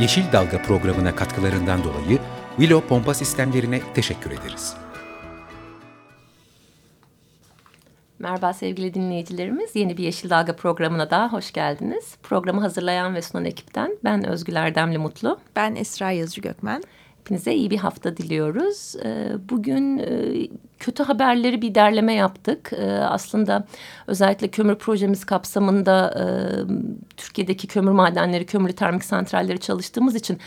Yeşil Dalga programına katkılarından dolayı Willow Pompa Sistemlerine teşekkür ederiz. Merhaba sevgili dinleyicilerimiz. Yeni bir Yeşil Dalga programına daha hoş geldiniz. Programı hazırlayan ve sunan ekipten ben Özgül Erdemli Mutlu. Ben Esra Yazıcı Gökmen. Hepinize iyi bir hafta diliyoruz. Ee, bugün e, kötü haberleri bir derleme yaptık. Ee, aslında özellikle kömür projemiz kapsamında e, Türkiye'deki kömür madenleri, kömürlü termik santralleri çalıştığımız için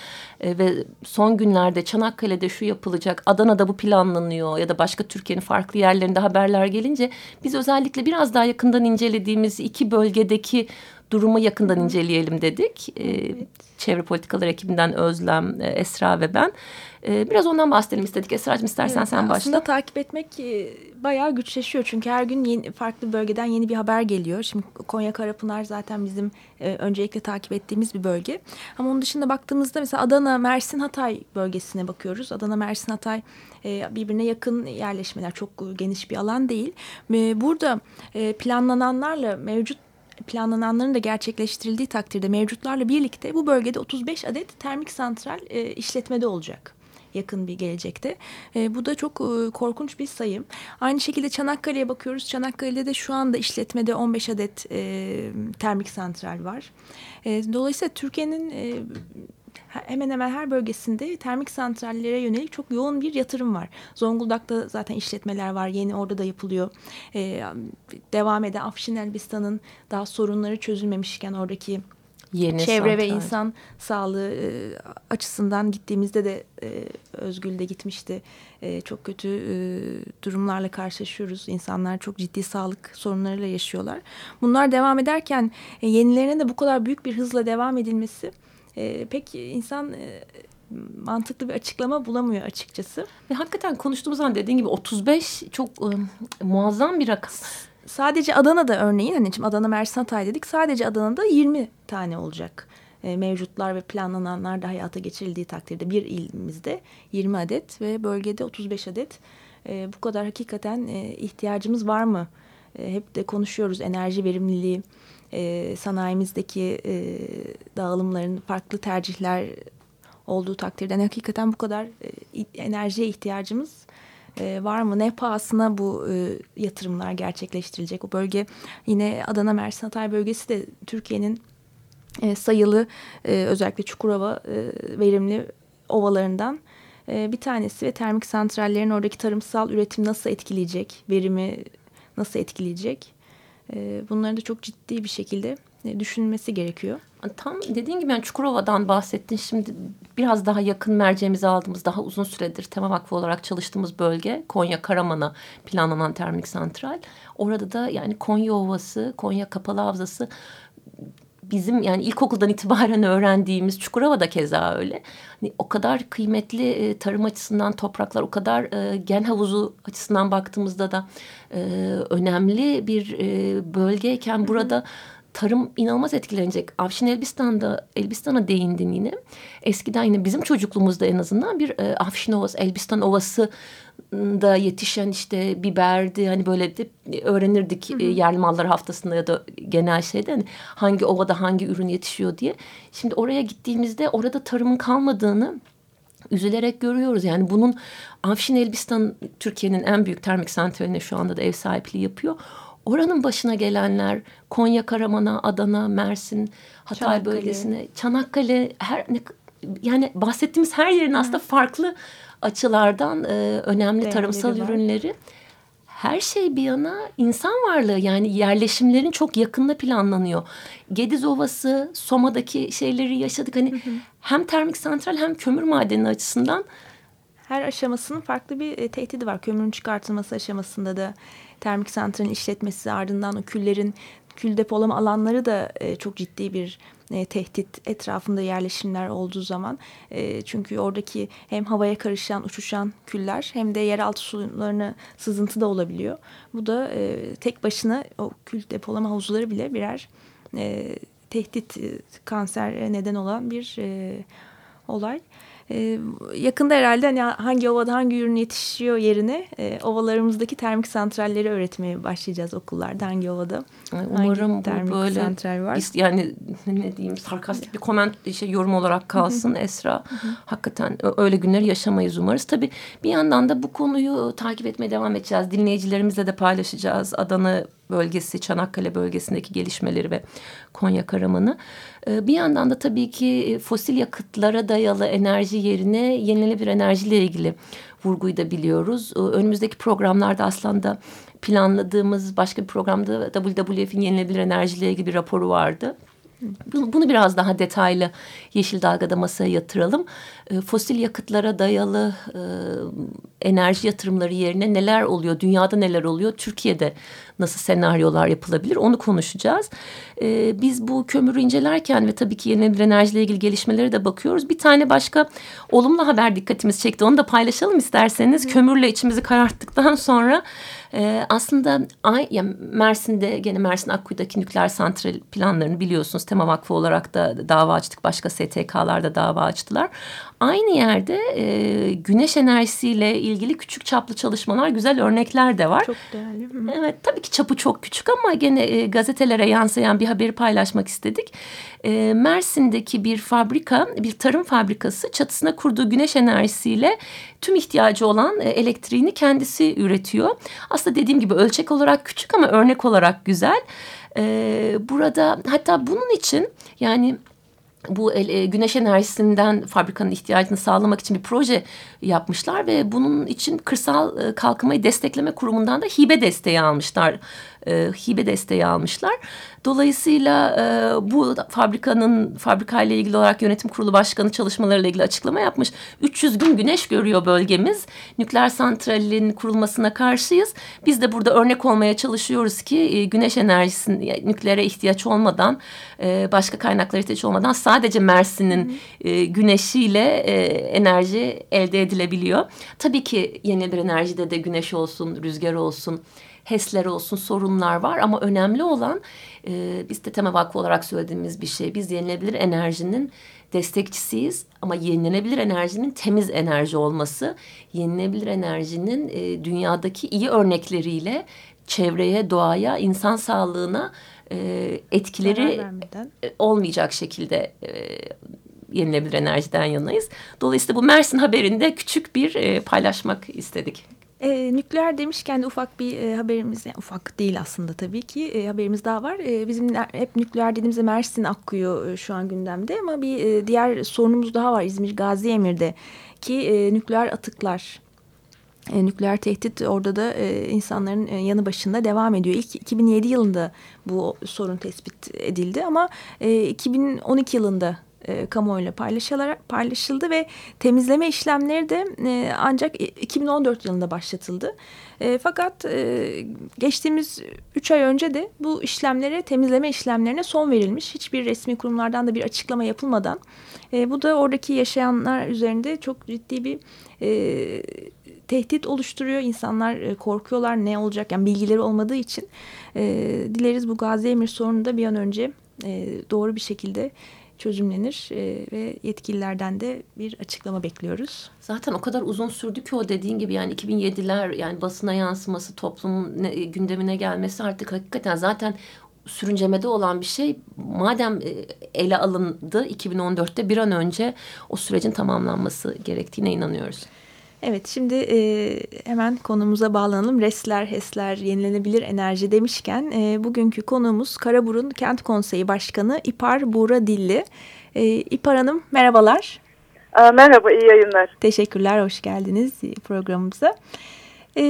e, ve son günlerde Çanakkale'de şu yapılacak, Adana'da bu planlanıyor ya da başka Türkiye'nin farklı yerlerinde haberler gelince biz özellikle biraz daha yakından incelediğimiz iki bölgedeki durumu yakından inceleyelim dedik. Evet. Çevre Politikalar ekibinden Özlem, Esra ve ben. Biraz ondan bahsedelim istedik. Esra'cığım istersen evet, sen başla. Aslında takip etmek bayağı güçleşiyor. Çünkü her gün yeni, farklı bölgeden yeni bir haber geliyor. Şimdi Konya Karapınar zaten bizim öncelikle takip ettiğimiz bir bölge. Ama onun dışında baktığımızda mesela Adana, Mersin, Hatay bölgesine bakıyoruz. Adana, Mersin, Hatay birbirine yakın yerleşmeler. Çok geniş bir alan değil. Burada planlananlarla mevcut planlananların da gerçekleştirildiği takdirde mevcutlarla birlikte bu bölgede 35 adet termik santral e, işletmede olacak yakın bir gelecekte. E, bu da çok e, korkunç bir sayım. Aynı şekilde Çanakkale'ye bakıyoruz. Çanakkale'de de şu anda işletmede 15 adet e, termik santral var. E, dolayısıyla Türkiye'nin e, hemen hemen her bölgesinde termik santrallere yönelik çok yoğun bir yatırım var. Zonguldak'ta zaten işletmeler var. Yeni orada da yapılıyor. Ee, devam eden Afşin Elbistan'ın daha sorunları çözülmemişken oradaki Yeni çevre santral. ve insan sağlığı e, açısından gittiğimizde de e, Özgül de gitmişti. E, çok kötü e, durumlarla karşılaşıyoruz. İnsanlar çok ciddi sağlık sorunlarıyla yaşıyorlar. Bunlar devam ederken e, yenilerine de bu kadar büyük bir hızla devam edilmesi e, pek insan e, mantıklı bir açıklama bulamıyor açıkçası. Ve hakikaten konuştuğumuz zaman dediğin gibi 35 çok e, muazzam bir rakam. Sadece Adana'da örneğin hani şimdi Adana Mersin Hatay dedik sadece Adana'da 20 tane olacak. E, mevcutlar ve planlananlar da hayata geçirildiği takdirde bir ilimizde 20 adet ve bölgede 35 adet. E, bu kadar hakikaten e, ihtiyacımız var mı? E, hep de konuşuyoruz enerji verimliliği e, sanayimizdeki e, dağılımların farklı tercihler olduğu takdirde hakikaten bu kadar e, enerjiye ihtiyacımız e, var mı? Ne pahasına bu e, yatırımlar gerçekleştirilecek? O bölge yine Adana Mersin Hatay bölgesi de Türkiye'nin e, sayılı e, özellikle Çukurova e, verimli ovalarından e, bir tanesi ve termik santrallerin oradaki tarımsal üretim nasıl etkileyecek? Verimi nasıl etkileyecek? Ee, bunların da çok ciddi bir şekilde e, düşünülmesi gerekiyor. Tam dediğin gibi yani Çukurova'dan bahsettin. Şimdi biraz daha yakın merceğimizi aldığımız daha uzun süredir Tema Vakfı olarak çalıştığımız bölge Konya Karaman'a planlanan termik santral. Orada da yani Konya Ovası, Konya Kapalı Havzası bizim yani ilkokuldan itibaren öğrendiğimiz Çukurova da keza öyle. Hani o kadar kıymetli e, tarım açısından topraklar, o kadar e, gen havuzu açısından baktığımızda da e, önemli bir e, bölgeyken burada tarım inanılmaz etkilenecek. Avşin Elbistan'da Elbistan'a değindin yine. Eskiden yine bizim çocukluğumuzda en azından bir e, Afşin Ovası, Elbistan Ovası da yetişen işte biberdi hani böyle de öğrenirdik hı hı. E, yerli mallar haftasında ya da genel şeyde hani hangi ovada hangi ürün yetişiyor diye. Şimdi oraya gittiğimizde orada tarımın kalmadığını üzülerek görüyoruz. Yani bunun Afşin Elbistan Türkiye'nin en büyük termik santraline şu anda da ev sahipliği yapıyor. Oranın başına gelenler Konya, Karaman'a, Adana, Mersin, Hatay Çanakkale. bölgesine, Çanakkale her ne, yani bahsettiğimiz her yerin aslında farklı açılardan e, önemli Değerleri tarımsal var. ürünleri. Her şey bir yana insan varlığı yani yerleşimlerin çok yakında planlanıyor. Gediz Ovası, Soma'daki şeyleri yaşadık. Hani hı hı. hem termik santral hem kömür madeni açısından her aşamasının farklı bir e, tehdidi var. Kömürün çıkartılması aşamasında da termik santralin işletmesi ardından o küllerin kül depolama alanları da e, çok ciddi bir e, tehdit etrafında yerleşimler olduğu zaman. E, çünkü oradaki hem havaya karışan, uçuşan küller hem de yeraltı sularına sızıntı da olabiliyor. Bu da e, tek başına o kül depolama havuzları bile birer e, tehdit, e, kanser neden olan bir e, olay. Ee, yakında herhalde hani hangi ovada hangi ürün yetişiyor yerine e, ovalarımızdaki termik santralleri öğretmeye başlayacağız okullarda hangi ovada. Umarım hangi bu böyle santral var. yani ne diyeyim sarkastik bir koment şey yorum olarak kalsın Esra. Hakikaten öyle günleri yaşamayız umarız. Tabii bir yandan da bu konuyu takip etmeye devam edeceğiz. Dinleyicilerimizle de paylaşacağız. Adana bölgesi, Çanakkale bölgesindeki gelişmeleri ve Konya Karaman'ı. Ee, bir yandan da tabii ki e, fosil yakıtlara dayalı enerji yerine yenilenebilir enerjiyle ilgili vurguyu da biliyoruz. Ee, önümüzdeki programlarda aslında planladığımız başka bir programda WWF'in yenilenebilir enerjiyle ilgili bir raporu vardı. Bunu biraz daha detaylı Yeşil Dalga'da masaya yatıralım. E, fosil yakıtlara dayalı e, enerji yatırımları yerine neler oluyor? Dünyada neler oluyor? Türkiye'de nasıl senaryolar yapılabilir? Onu konuşacağız. E, biz bu kömürü incelerken ve tabii ki yenilenebilir enerjiyle ilgili gelişmelere de bakıyoruz. Bir tane başka olumlu haber dikkatimizi çekti. Onu da paylaşalım isterseniz. Hı. Kömürle içimizi kararttıktan sonra e, aslında ay, ya Mersin'de gene Mersin Akkuyu'daki nükleer santral planlarını biliyorsunuz. Tema Vakfı olarak da dava açtık. Başka STK'lar da dava açtılar. Aynı yerde e, güneş enerjisiyle ilgili küçük çaplı çalışmalar, güzel örnekler de var. Çok değerli. Evet, tabii ki çapı çok küçük ama gene e, gazetelere yansıyan bir haberi paylaşmak istedik. E, Mersin'deki bir fabrika, bir tarım fabrikası çatısına kurduğu güneş enerjisiyle tüm ihtiyacı olan e, elektriğini kendisi üretiyor. Aslında dediğim gibi ölçek olarak küçük ama örnek olarak güzel. E, burada hatta bunun için yani bu e, güneş enerjisinden fabrikanın ihtiyacını sağlamak için bir proje yapmışlar ve bunun için kırsal e, kalkınmayı destekleme kurumundan da hibe desteği almışlar. E, hibe desteği almışlar. Dolayısıyla e, bu fabrikanın fabrikayla ilgili olarak yönetim kurulu başkanı çalışmalarıyla ilgili açıklama yapmış. 300 gün güneş görüyor bölgemiz. Nükleer santralin kurulmasına karşıyız. Biz de burada örnek olmaya çalışıyoruz ki e, güneş enerjisinin yani nükleere ihtiyaç olmadan e, başka kaynaklara ihtiyaç olmadan sadece Mersin'in e, güneşiyle e, enerji elde edilebiliyor. Tabii ki yenilenebilir enerjide de güneş olsun, rüzgar olsun HES'ler olsun sorunlar var ama önemli olan e, biz de Tema Vakfı olarak söylediğimiz bir şey. Biz yenilebilir enerjinin destekçisiyiz ama yenilenebilir enerjinin temiz enerji olması, yenilenebilir enerjinin e, dünyadaki iyi örnekleriyle çevreye, doğaya, insan sağlığına e, etkileri e, olmayacak şekilde e, yenilebilir enerjiden yanayız. Dolayısıyla bu Mersin haberinde küçük bir e, paylaşmak istedik. E, nükleer demişken de ufak bir e, haberimiz, yani ufak değil aslında tabii ki e, haberimiz daha var. E, bizim hep nükleer dediğimizde Mersin Akkuyu e, şu an gündemde ama bir e, diğer sorunumuz daha var İzmir Gazi Emir'de ki e, nükleer atıklar. E, nükleer tehdit orada da e, insanların e, yanı başında devam ediyor. İlk 2007 yılında bu sorun tespit edildi ama e, 2012 yılında e, kamuoyuyla paylaşıldı ve temizleme işlemleri de e, ancak 2014 yılında başlatıldı. E, fakat e, geçtiğimiz 3 ay önce de bu işlemlere, temizleme işlemlerine son verilmiş. Hiçbir resmi kurumlardan da bir açıklama yapılmadan. E, bu da oradaki yaşayanlar üzerinde çok ciddi bir e, tehdit oluşturuyor. İnsanlar e, korkuyorlar ne olacak yani bilgileri olmadığı için. E, dileriz bu Gazi Emir sorunu da bir an önce e, doğru bir şekilde çözümlenir e, ve yetkililerden de bir açıklama bekliyoruz. Zaten o kadar uzun sürdü ki o dediğin gibi yani 2007'ler yani basına yansıması toplumun ne, gündemine gelmesi artık hakikaten zaten sürüncemede olan bir şey madem e, ele alındı 2014'te bir an önce o sürecin tamamlanması gerektiğine inanıyoruz. Evet şimdi e, hemen konumuza bağlanalım. Resler, HES'ler, yenilenebilir enerji demişken e, bugünkü konuğumuz Karaburun Kent Konseyi Başkanı İpar Buğra Dilli. E, İpar Hanım merhabalar. Aa, merhaba, iyi yayınlar. Teşekkürler, hoş geldiniz programımıza. E,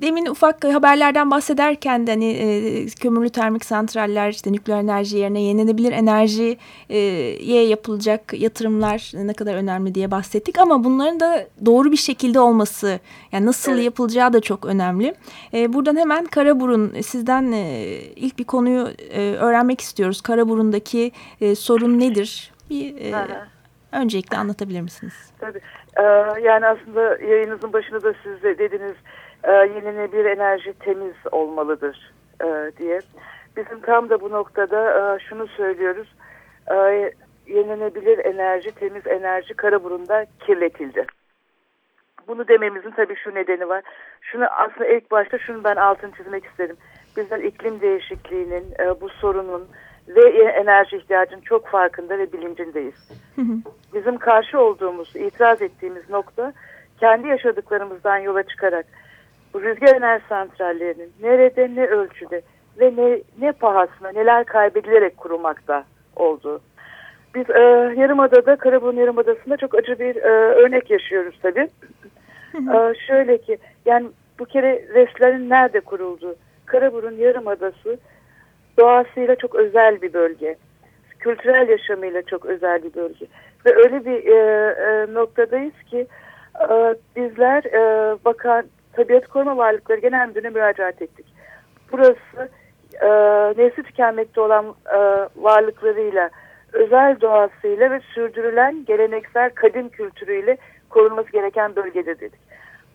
demin ufak haberlerden bahsederken de hani e, kömürlü termik santraller işte nükleer enerji yerine yenilenebilir enerjiye yapılacak yatırımlar ne kadar önemli diye bahsettik ama bunların da doğru bir şekilde olması yani nasıl evet. yapılacağı da çok önemli. E, buradan hemen Karaburun sizden e, ilk bir konuyu e, öğrenmek istiyoruz. Karaburun'daki e, sorun nedir? Bir e, öncelikle anlatabilir misiniz? Tabii. Ee, yani aslında yayınınızın başında da siz de dediniz e, yenilenebilir enerji temiz olmalıdır e, diye. Bizim tam da bu noktada e, şunu söylüyoruz. E, yenilenebilir enerji, temiz enerji Karaburun'da kirletildi. Bunu dememizin tabii şu nedeni var. Şunu aslında ilk başta şunu ben altını çizmek isterim. Bizler iklim değişikliğinin, e, bu sorunun ve enerji ihtiyacının çok farkında ve bilincindeyiz. Bizim karşı olduğumuz, itiraz ettiğimiz nokta kendi yaşadıklarımızdan yola çıkarak bu rüzgar enerji santrallerinin nerede ne ölçüde ve ne, ne pahasına neler kaybedilerek kurulmakta olduğu. Biz e, Yarımada'da, Karaburun Yarımadası'nda çok acı bir e, örnek yaşıyoruz tabii. e, şöyle ki, yani bu kere reslerin nerede kurulduğu, Karaburun Yarımadası doğasıyla çok özel bir bölge. Kültürel yaşamıyla çok özel bir bölge. Ve öyle bir e, e, noktadayız ki e, bizler e, bakan Tabiat Koruma Varlıkları Genel Müdürü'ne müracaat ettik. Burası e, nesli tükenmekte olan e, varlıklarıyla, özel doğasıyla ve sürdürülen geleneksel kadim kültürüyle korunması gereken bölgedir dedik.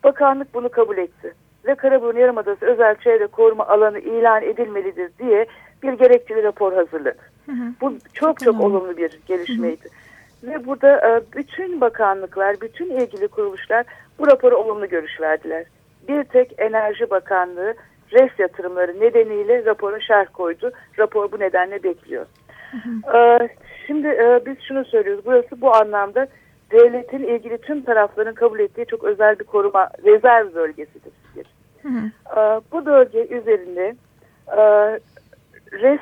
Bakanlık bunu kabul etti ve Karaburun Yarımadası özel çevre koruma alanı ilan edilmelidir diye bir gerekçeli rapor hazırladı. Hı hı. Bu çok çok, çok olumlu bir gelişmeydi. Hı hı. Ve burada e, bütün bakanlıklar, bütün ilgili kuruluşlar bu raporu olumlu görüş verdiler bir tek Enerji Bakanlığı res yatırımları nedeniyle rapora şerh koydu. Rapor bu nedenle bekliyor. Ee, şimdi e, biz şunu söylüyoruz. Burası bu anlamda devletin ilgili tüm tarafların kabul ettiği çok özel bir koruma rezerv bölgesidir. Ee, bu bölge üzerinde e, res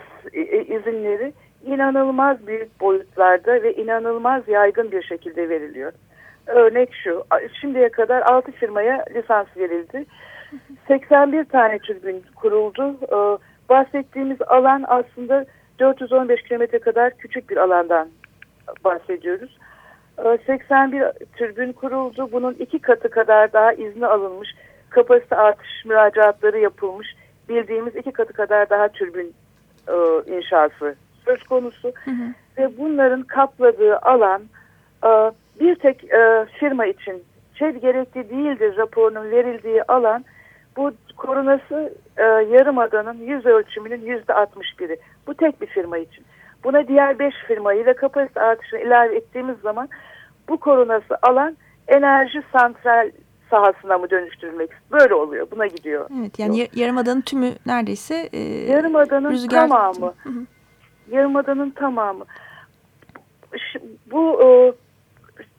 izinleri inanılmaz büyük boyutlarda ve inanılmaz yaygın bir şekilde veriliyor. Örnek şu, şimdiye kadar 6 firmaya lisans verildi. 81 tane türbin kuruldu. Ee, bahsettiğimiz alan aslında 415 kilometre kadar küçük bir alandan bahsediyoruz. 81 ee, türbin kuruldu. Bunun iki katı kadar daha izni alınmış. Kapasite artış müracaatları yapılmış. Bildiğimiz iki katı kadar daha türbin e, inşası söz konusu. Hı hı. Ve bunların kapladığı alan e, bir tek e, firma için ÇED gerekli değildir raporunun verildiği alan bu korunası e, yarımadanın yüz ölçümünün yüzde 61'i. Bu tek bir firma için. Buna diğer beş firmayı ve kapasite artışını ilave ettiğimiz zaman bu korunası alan enerji santral sahasına mı dönüştürülmek böyle oluyor. Buna gidiyor. Evet yani Yok. yarımadanın tümü neredeyse e, yarımadanın rüzgar... tamamı. Hı hı. Yarımadanın tamamı. Bu e,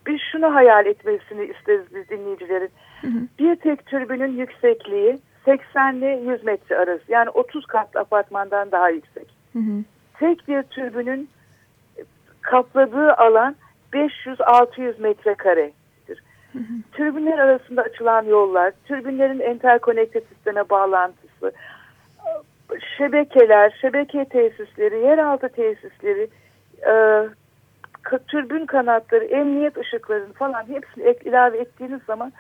biz şunu hayal etmesini isteriz biz dinleyicilerin. Hı hı. Bir tek türbünün yüksekliği 80 ile 100 metre arası. Yani 30 katlı apartmandan daha yüksek. Hı hı. Tek bir türbünün kapladığı alan 500-600 metrekaredir. Hı hı. Türbünler arasında açılan yollar, türbünlerin interkonekte sisteme bağlantısı, şebekeler, şebeke tesisleri, yeraltı tesisleri, e, türbün kanatları, emniyet ışıklarını falan hepsini ek, ilave ettiğiniz zaman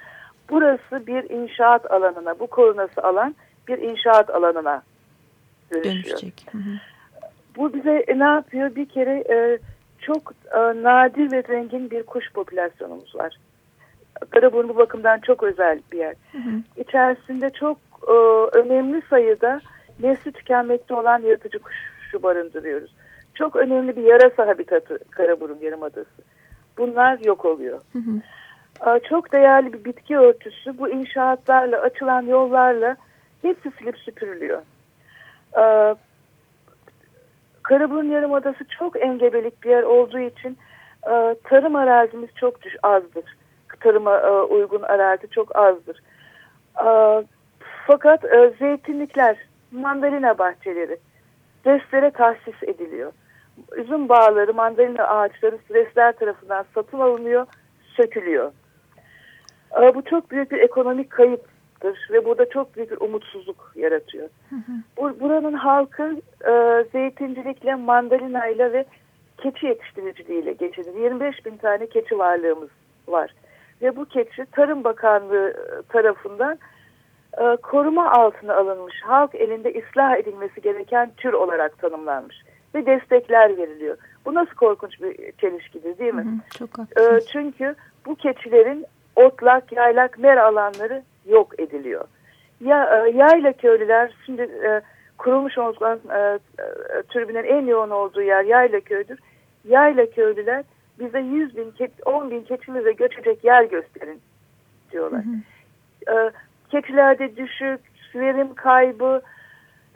burası bir inşaat alanına, bu korunası alan bir inşaat alanına dönüşüyor. Dönüşecek. Hı hı. Bu bize e, ne yapıyor? Bir kere e, çok e, nadir ve zengin bir kuş popülasyonumuz var. Karaburun bu bakımdan çok özel bir yer. Hı hı. İçerisinde çok e, önemli sayıda nesli tükenmekte olan yaratıcı kuşu barındırıyoruz çok önemli bir yarasa habitatı Karaburun Yarımadası. Bunlar yok oluyor. Hı hı. Çok değerli bir bitki örtüsü bu inşaatlarla açılan yollarla hepsi silip süpürülüyor. Karaburun Yarımadası çok engebelik bir yer olduğu için tarım arazimiz çok azdır. Tarıma uygun arazi çok azdır. Fakat zeytinlikler, mandalina bahçeleri restlere tahsis ediliyor üzüm bağları, mandalina ağaçları stresler tarafından satın alınıyor, sökülüyor. Bu çok büyük bir ekonomik kayıp ve burada çok büyük bir umutsuzluk yaratıyor. Bu, buranın halkı e, zeytincilikle, mandalinayla ve keçi yetiştiriciliğiyle geçinir. 25 bin tane keçi varlığımız var. Ve bu keçi Tarım Bakanlığı tarafından e, koruma altına alınmış, halk elinde ıslah edilmesi gereken tür olarak tanımlanmış ve destekler veriliyor. Bu nasıl korkunç bir çelişkidir değil mi? Hı hı, çok e, çünkü bu keçilerin otlak, yaylak, mer alanları yok ediliyor. Ya e, yayla köylüler şimdi e, kurulmuş olan e, e, türbinin en yoğun olduğu yer yayla köydür. Yayla köylüler bize 100 bin, 10 bin keçimize göçecek yer gösterin diyorlar. Hı hı. E, keçilerde düşük, verim kaybı,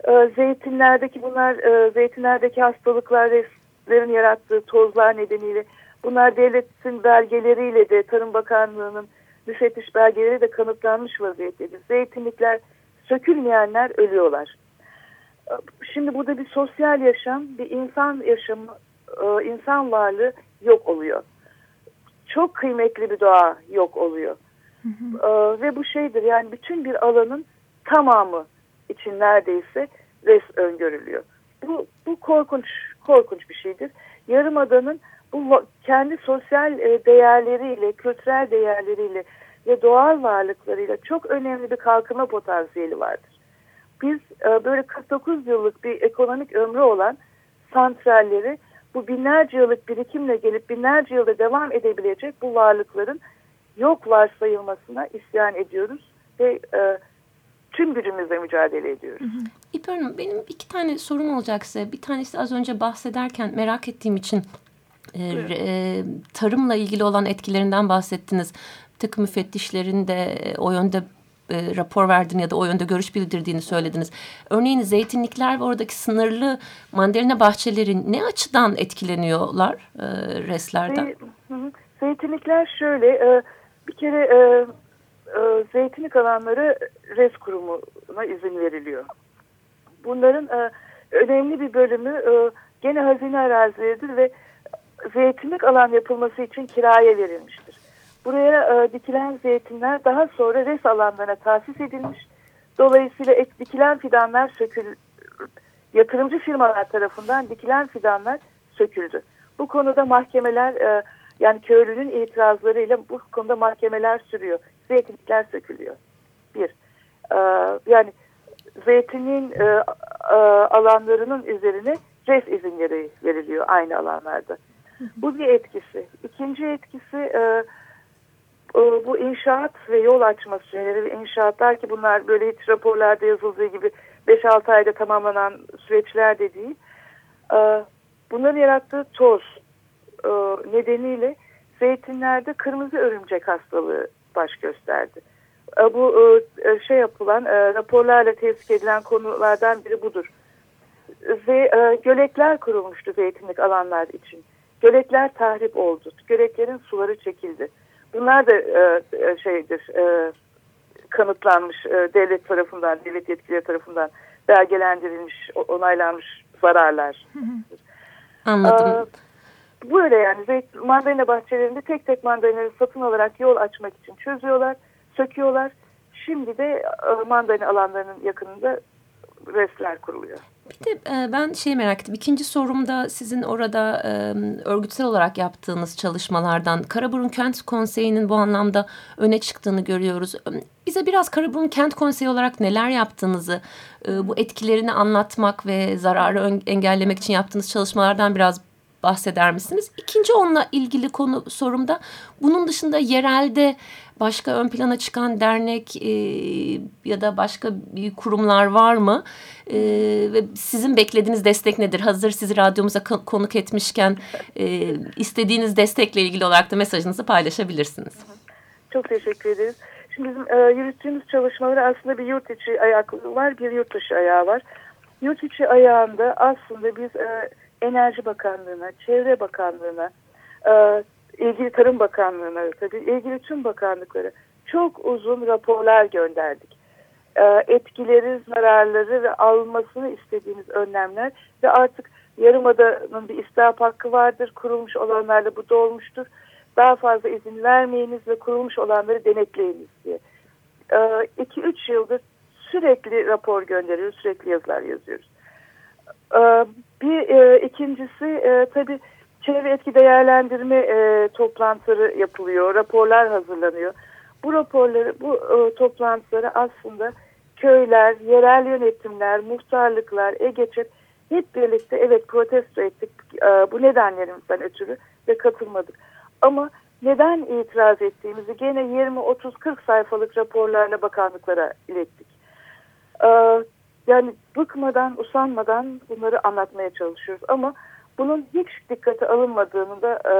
e, zeytinlerdeki bunlar e, zeytinlerdeki hastalıkların yarattığı tozlar nedeniyle bunlar devletin belgeleriyle de Tarım Bakanlığı'nın müfettiş belgeleri de kanıtlanmış vaziyettedir. Zeytinlikler sökülmeyenler ölüyorlar. Şimdi burada bir sosyal yaşam, bir insan yaşamı, e, insan varlığı yok oluyor. Çok kıymetli bir doğa yok oluyor. Hı hı. E, ve bu şeydir yani bütün bir alanın tamamı için neredeyse res öngörülüyor. Bu, bu korkunç korkunç bir şeydir. Yarımada'nın bu kendi sosyal e, değerleriyle, kültürel değerleriyle ve doğal varlıklarıyla çok önemli bir kalkınma potansiyeli vardır. Biz e, böyle 49 yıllık bir ekonomik ömrü olan santralleri bu binlerce yıllık birikimle gelip binlerce yılda devam edebilecek bu varlıkların yok varsayılmasına isyan ediyoruz ve e, tüm gücümüzle mücadele ediyoruz. İpek Hanım benim iki tane sorum olacak size. Bir tanesi az önce bahsederken merak ettiğim için e, e, tarımla ilgili olan etkilerinden bahsettiniz. Takım müfettişlerin de e, o yönde e, rapor verdiğini ya da o yönde görüş bildirdiğini söylediniz. Örneğin zeytinlikler ve oradaki sınırlı mandalina bahçeleri ne açıdan etkileniyorlar e, reslerden? Zeytinlikler şöyle e, bir kere e, e, zeytinlik alanları res kurumuna izin veriliyor. Bunların e, önemli bir bölümü e, gene hazine arazileridir ve zeytinlik alan yapılması için kiraya verilmiştir. Buraya e, dikilen zeytinler daha sonra res alanlarına tahsis edilmiş. Dolayısıyla ek, dikilen fidanlar sökül, yatırımcı firmalar tarafından dikilen fidanlar söküldü. Bu konuda mahkemeler e, yani köylünün itirazlarıyla bu konuda mahkemeler sürüyor. Zeytinlikler sökülüyor. Bir. E, yani zeytinin e, e, alanlarının üzerine res izinleri veriliyor aynı alanlarda. Bu bir etkisi. İkinci etkisi e, e, bu inşaat ve yol açma süreleri ve inşaatlar ki bunlar böyle hiç raporlarda yazıldığı gibi 5-6 ayda tamamlanan süreçler de değil. E, bunların yarattığı toz e, nedeniyle zeytinlerde kırmızı örümcek hastalığı baş gösterdi. Bu şey yapılan raporlarla tespit edilen konulardan biri budur. Ve gölekler kurulmuştu zeytinlik alanlar için. Gölekler tahrip oldu. Göleklerin suları çekildi Bunlar da e, e, şeydir e, kanıtlanmış e, devlet tarafından, devlet yetkilileri tarafından belgelendirilmiş, onaylanmış zararlar. Anladım. Ee, böyle yani mandalina bahçelerinde tek tek mandalinaları satın alarak yol açmak için çözüyorlar, söküyorlar. Şimdi de e, mandalina alanlarının yakınında resler kuruluyor. Bir de e, ben şey merak ettim. İkinci sorumda sizin orada e, örgütsel olarak yaptığınız çalışmalardan Karaburun Kent Konseyi'nin bu anlamda öne çıktığını görüyoruz. Bize biraz Karaburun Kent Konseyi olarak neler yaptığınızı, bu etkilerini anlatmak ve zararı engellemek için yaptığınız çalışmalardan biraz bahseder misiniz? İkinci onunla ilgili konu sorumda bunun dışında yerelde başka ön plana çıkan dernek e, ya da başka bir kurumlar var mı? E, ve sizin beklediğiniz destek nedir? Hazır sizi radyomuza konuk etmişken e, istediğiniz destekle ilgili olarak da mesajınızı paylaşabilirsiniz. Çok teşekkür ederiz. Şimdi bizim e, yürüttüğümüz çalışmaları aslında bir yurt içi ayaklı var, bir yurt dışı ayağı var. Yurt içi ayağında aslında biz e, Enerji Bakanlığı'na, Çevre Bakanlığı'na, e, ilgili Tarım Bakanlığı'na tabii ilgili tüm bakanlıklara çok uzun raporlar gönderdik. E, etkileri, zararları ve alınmasını istediğimiz önlemler ve artık Yarımada'nın bir istihap hakkı vardır. Kurulmuş olanlarla bu dolmuştur. Daha fazla izin vermeyiniz ve kurulmuş olanları denetleyiniz diye. 2-3 e, yıldır sürekli rapor gönderiyoruz, sürekli yazılar yazıyoruz. E, bir e, ikincisi e, tabii çevre etki değerlendirme e, toplantıları yapılıyor, raporlar hazırlanıyor. Bu raporları, bu e, toplantıları aslında köyler, yerel yönetimler, muhtarlıklar, EGEÇEP hep birlikte evet protesto ettik e, bu nedenlerimizden ötürü ve katılmadık. Ama neden itiraz ettiğimizi gene 20, 30, 40 sayfalık raporlarla bakanlıklara ilettik. E, yani bıkmadan, usanmadan bunları anlatmaya çalışıyoruz. Ama bunun hiç dikkate alınmadığını da e,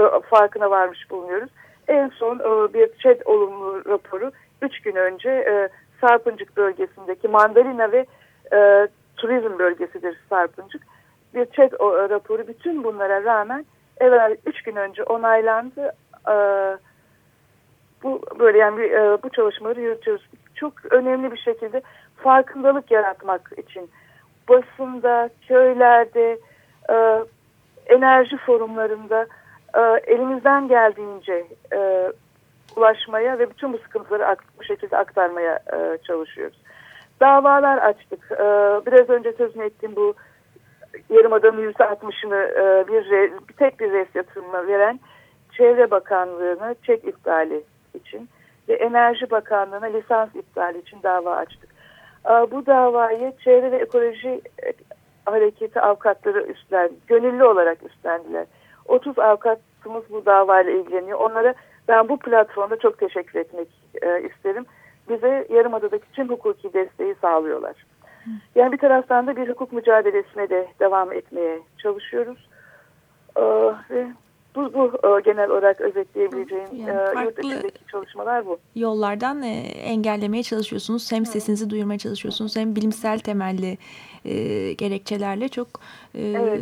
e, farkına varmış bulunuyoruz. En son e, bir ÇED olumlu raporu 3 gün önce e, Sarpıncık bölgesindeki Mandalina ve e, turizm bölgesidir Sarpıncık. Bir ÇED o, raporu bütün bunlara rağmen evvel 3 gün önce onaylandı. E, bu böyle yani bir, e, bu çalışmaları yürütüyoruz. Çok önemli bir şekilde farkındalık yaratmak için basında, köylerde, e, enerji forumlarında e, elimizden geldiğince e, ulaşmaya ve bütün bu sıkıntıları bu şekilde aktarmaya e, çalışıyoruz. Davalar açtık. E, biraz önce sözünü ettiğim bu Yarımada'nın yüzde altmışını e, bir, bir tek bir res yatırımına veren Çevre Bakanlığı'na çek iptali için ve Enerji Bakanlığı'na lisans iptali için dava açtık. Bu davayı Çevre ve Ekoloji Hareketi avukatları üstlendi. Gönüllü olarak üstlendiler. 30 avukatımız bu davayla ilgileniyor. Onlara ben bu platformda çok teşekkür etmek e, isterim. Bize Yarımada'daki tüm hukuki desteği sağlıyorlar. Yani bir taraftan da bir hukuk mücadelesine de devam etmeye çalışıyoruz. Ee, ve bu, bu e, genel olarak özetleyebileceğim yani e, yurt içindeki çalışmalar bu. Yollardan e, engellemeye çalışıyorsunuz. Hem sesinizi duyurmaya çalışıyorsunuz hem bilimsel temelli e, gerekçelerle çok e, evet.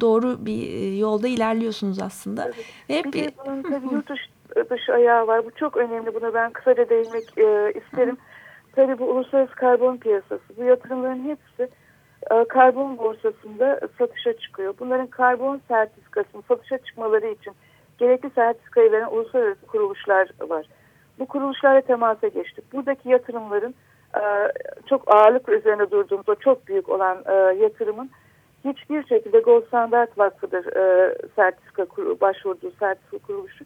doğru bir yolda ilerliyorsunuz aslında. Evet. Hep bir de bunun tabii yurt dışı, dışı ayağı var. Bu çok önemli. Buna ben kısaca değinmek e, isterim. Tabii bu uluslararası karbon piyasası. Bu yatırımların hepsi karbon borsasında satışa çıkıyor. Bunların karbon sertifikasının satışa çıkmaları için gerekli sertifikayı veren uluslararası kuruluşlar var. Bu kuruluşlarla temasa geçtik. Buradaki yatırımların e, çok ağırlık üzerine durduğumuz o çok büyük olan e, yatırımın hiçbir şekilde Gold Standard Vakfı'dır sertifika başvurduğu sertifika kuruluşu.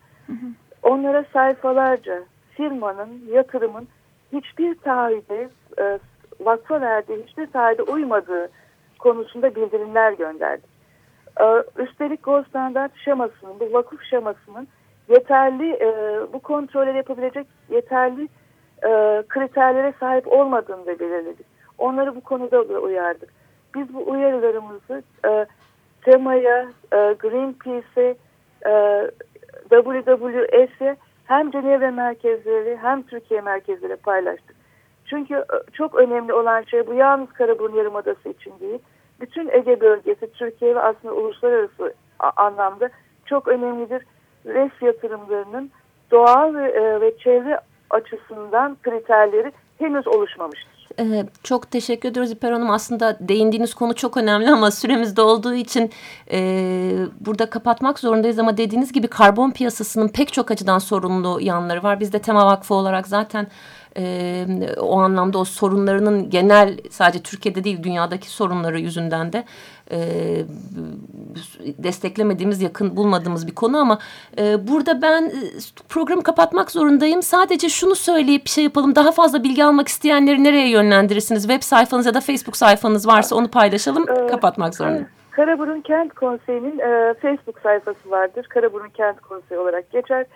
Onlara sayfalarca firmanın, yatırımın hiçbir taahhüde vakfa verdiği hiçbir taahhüde uymadığı konusunda bildirimler gönderdik. Ee, üstelik Gold Standard şemasının, bu vakıf şemasının yeterli, e, bu kontrolleri yapabilecek yeterli e, kriterlere sahip olmadığını da belirledik. Onları bu konuda da uyardık. Biz bu uyarılarımızı e, TEMA'ya, e, Greenpeace'e, e, hem Cenevre merkezleri hem Türkiye merkezleri paylaştık. Çünkü e, çok önemli olan şey bu yalnız Karaburun Yarımadası için değil. Bütün Ege bölgesi Türkiye ve aslında uluslararası anlamda çok önemlidir. Res yatırımlarının doğal ve, e, ve çevre açısından kriterleri henüz oluşmamıştır. Ee, çok teşekkür ediyoruz İper Hanım. Aslında değindiğiniz konu çok önemli ama süremiz de olduğu için e, burada kapatmak zorundayız. Ama dediğiniz gibi karbon piyasasının pek çok açıdan sorumlu yanları var. Biz de Tema Vakfı olarak zaten e, o anlamda o sorunlarının genel sadece Türkiye'de değil dünyadaki sorunları yüzünden de e, desteklemediğimiz yakın bulmadığımız bir konu ama e, burada ben programı kapatmak zorundayım. Sadece şunu söyleyip bir şey yapalım. Daha fazla bilgi almak isteyenleri nereye yönlendirirsiniz? Web sayfanız ya da Facebook sayfanız varsa onu paylaşalım. Ee, kapatmak zorundayım. Karaburun Kent Konseyi'nin e, Facebook sayfası vardır. Karaburun Kent Konseyi olarak geçer.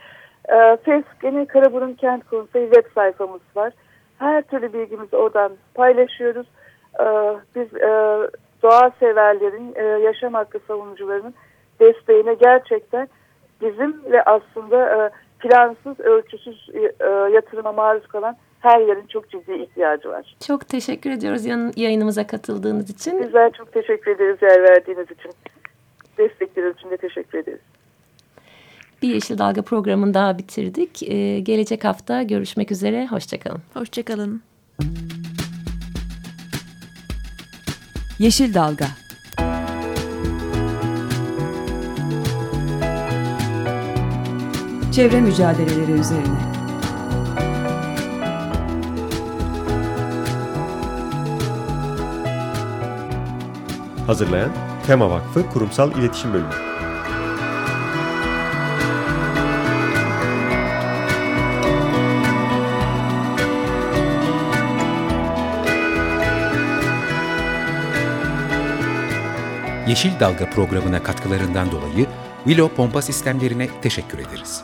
E, Facebook yine Karaburun Kent Konseyi web sayfamız var. Her türlü bilgimizi oradan paylaşıyoruz. E, biz e, doğa severlerin, e, yaşam hakkı savunucularının desteğine gerçekten bizim ve aslında e, plansız, ölçüsüz e, yatırıma maruz kalan her yerin çok ciddi ihtiyacı var. Çok teşekkür ediyoruz yayınımıza katıldığınız için. Bizler çok teşekkür ederiz yer verdiğiniz için. Destekleriniz için de teşekkür ederiz. Bir Yeşil Dalga programını daha bitirdik. Ee, gelecek hafta görüşmek üzere. Hoşçakalın. Hoşçakalın. Yeşil Dalga Çevre mücadeleleri üzerine. Hazırlayan Tema Vakfı Kurumsal İletişim Bölümü. Yeşil Dalga programına katkılarından dolayı Willow Pompa Sistemlerine teşekkür ederiz.